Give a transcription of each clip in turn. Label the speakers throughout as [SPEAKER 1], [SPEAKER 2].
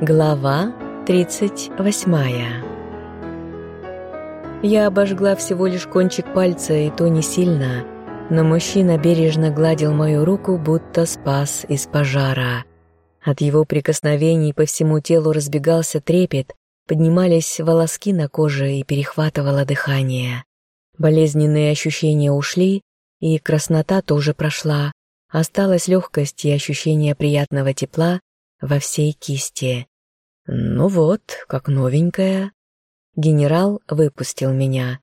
[SPEAKER 1] Глава 38 Я обожгла всего лишь кончик пальца, и то не сильно, но мужчина бережно гладил мою руку, будто спас из пожара. От его прикосновений по всему телу разбегался трепет, поднимались волоски на коже и перехватывало дыхание. Болезненные ощущения ушли, и краснота тоже прошла. Осталась легкость и ощущение приятного тепла во всей кисти. «Ну вот, как новенькая». Генерал выпустил меня.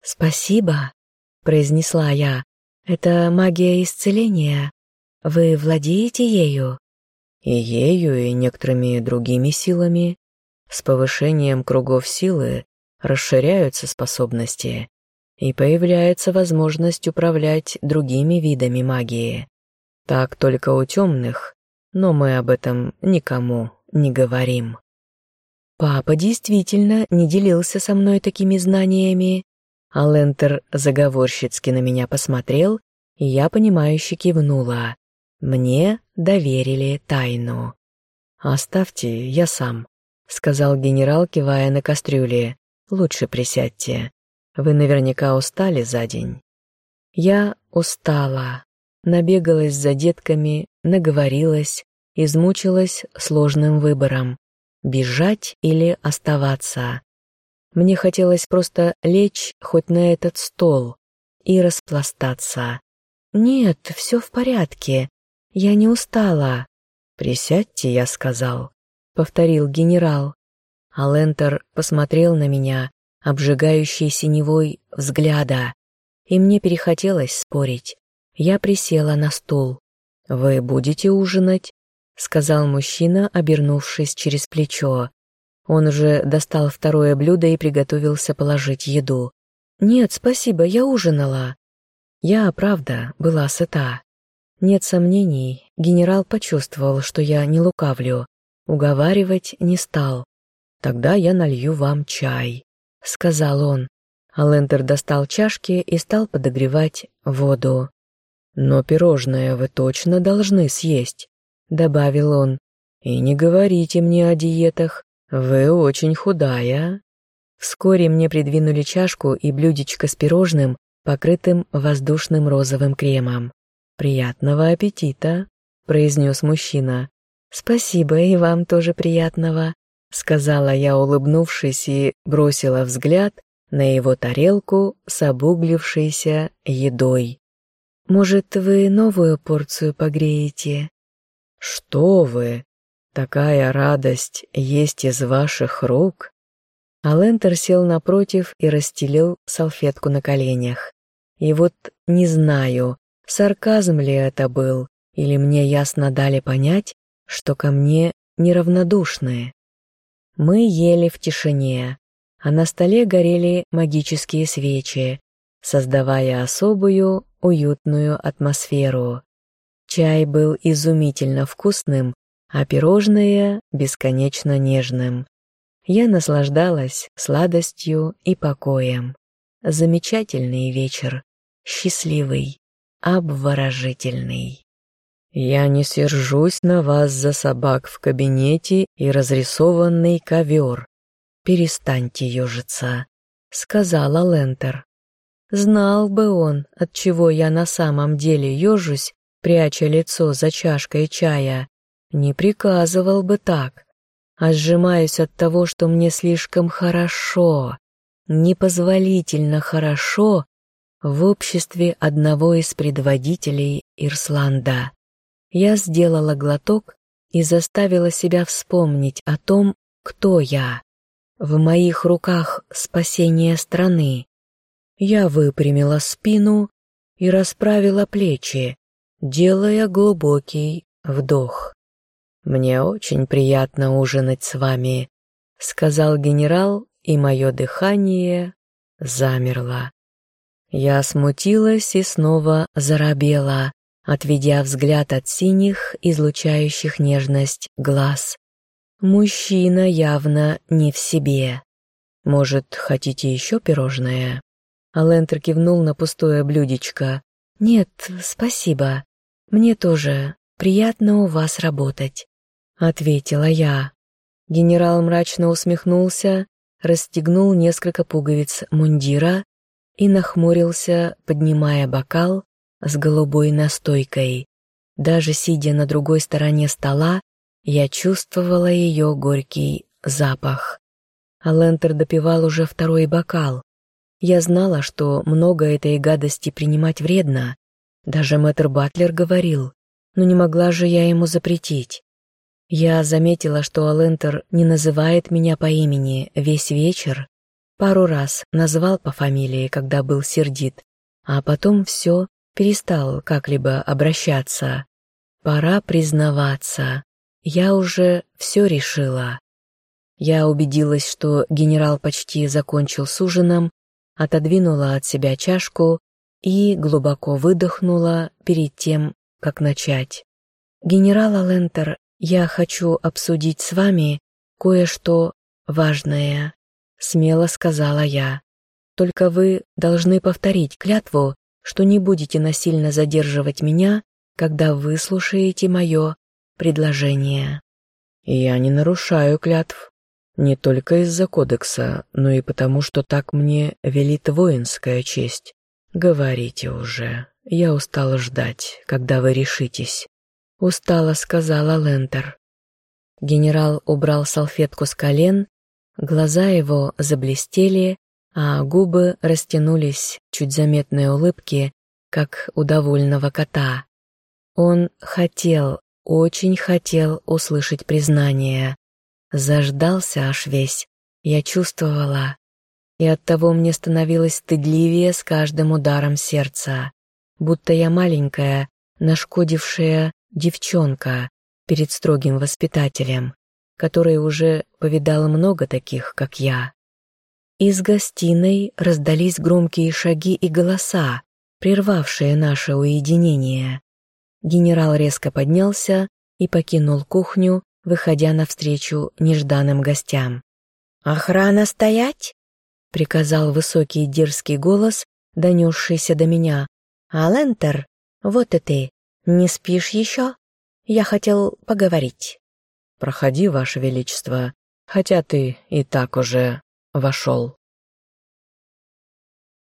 [SPEAKER 1] «Спасибо», — произнесла я. «Это магия исцеления. Вы владеете ею?»
[SPEAKER 2] «И ею, и некоторыми другими силами. С повышением кругов силы расширяются способности, и появляется возможность управлять другими видами магии. Так только у темных, но мы об этом никому не говорим.
[SPEAKER 1] Папа действительно не делился со мной такими знаниями, а Лентер заговорщицки на меня посмотрел, и я понимающе кивнула. Мне доверили тайну.
[SPEAKER 2] «Оставьте, я сам», — сказал генерал, кивая на кастрюле. «Лучше присядьте. Вы наверняка устали за день».
[SPEAKER 1] Я устала, набегалась за детками, наговорилась, измучилась сложным выбором — бежать или оставаться. Мне хотелось просто лечь хоть на этот стол и распластаться. «Нет, все в порядке. Я не устала».
[SPEAKER 2] «Присядьте», — я сказал, —
[SPEAKER 1] повторил генерал. А посмотрел на меня, обжигающий синевой взгляда, и мне перехотелось спорить. Я присела на стул. «Вы будете ужинать?» — сказал мужчина, обернувшись через плечо. Он уже достал второе блюдо и приготовился положить еду. «Нет, спасибо, я ужинала». Я, правда, была сыта. Нет сомнений, генерал почувствовал, что я не лукавлю. Уговаривать не стал. «Тогда я налью вам чай», — сказал он. Алентер достал чашки и стал подогревать воду.
[SPEAKER 2] «Но пирожное вы точно должны съесть», — добавил он. «И не говорите мне о диетах, вы очень худая».
[SPEAKER 1] Вскоре мне придвинули чашку и блюдечко с пирожным, покрытым воздушным розовым кремом. «Приятного аппетита», — произнес мужчина. «Спасибо, и вам тоже приятного», — сказала я, улыбнувшись, и бросила взгляд на его тарелку с обуглившейся едой. «Может, вы новую порцию погреете?»
[SPEAKER 2] «Что вы? Такая радость есть из ваших рук!»
[SPEAKER 1] Алентер сел напротив и расстелил салфетку на коленях. И вот не знаю, сарказм ли это был, или мне ясно дали понять, что ко мне неравнодушны. Мы ели в тишине, а на столе горели магические свечи, создавая особую, уютную атмосферу. Чай был изумительно вкусным, а пирожное — бесконечно нежным. Я наслаждалась сладостью и покоем. Замечательный вечер, счастливый, обворожительный.
[SPEAKER 2] «Я не сержусь на вас за собак в кабинете и разрисованный ковер. Перестаньте ежиться», — сказала Лентер.
[SPEAKER 1] Знал бы он, от чего я на самом деле ежусь, пряча лицо за чашкой чая, не приказывал бы так, а сжимаюсь от того, что мне слишком хорошо, непозволительно хорошо в обществе одного из предводителей Ирсланда. Я сделала глоток и заставила себя вспомнить о том, кто я. В моих руках спасение страны. Я выпрямила спину и расправила плечи, делая глубокий вдох. «Мне очень приятно ужинать с вами», — сказал генерал, и мое дыхание замерло. Я смутилась и снова заробела, отведя взгляд от синих, излучающих нежность глаз. Мужчина явно не в себе. Может, хотите еще пирожное? Алентер кивнул на пустое блюдечко. «Нет, спасибо. Мне тоже приятно у вас работать», — ответила я. Генерал мрачно усмехнулся, расстегнул несколько пуговиц мундира и нахмурился, поднимая бокал с голубой настойкой. Даже сидя на другой стороне стола, я чувствовала ее горький запах. А Лентер допивал уже второй бокал. Я знала, что много этой гадости принимать вредно. Даже мэтр Батлер говорил, но не могла же я ему запретить. Я заметила, что Алентер не называет меня по имени весь вечер, пару раз назвал по фамилии, когда был сердит, а потом все, перестал как-либо обращаться. Пора признаваться, я уже все решила. Я убедилась, что генерал почти закончил с ужином, отодвинула от себя чашку и глубоко выдохнула перед тем, как начать. «Генерал Алентер «Я хочу обсудить с вами кое-что важное», — смело сказала я. «Только вы должны повторить клятву, что не будете насильно задерживать меня, когда выслушаете мое предложение».
[SPEAKER 2] «Я не нарушаю клятв, не только из-за кодекса, но и потому, что так мне велит воинская честь. Говорите уже, я устала ждать, когда вы решитесь». — устало сказала Лентер. Генерал убрал салфетку с колен, глаза его заблестели, а губы растянулись чуть заметные улыбки, как у довольного кота. Он хотел, очень хотел услышать признание. Заждался аж весь, я чувствовала. И оттого мне становилось стыдливее с каждым ударом сердца, будто я маленькая, нашкодившая девчонка перед строгим воспитателем, который уже повидал много таких, как я. Из гостиной раздались громкие шаги и голоса, прервавшие наше уединение. Генерал резко поднялся и покинул кухню, выходя навстречу нежданным гостям. «Охрана стоять!» — приказал высокий дерзкий голос, донесшийся до меня. «Алентер, вот и ты. «Не спишь еще? Я хотел поговорить». «Проходи, Ваше Величество, хотя ты и так уже вошел».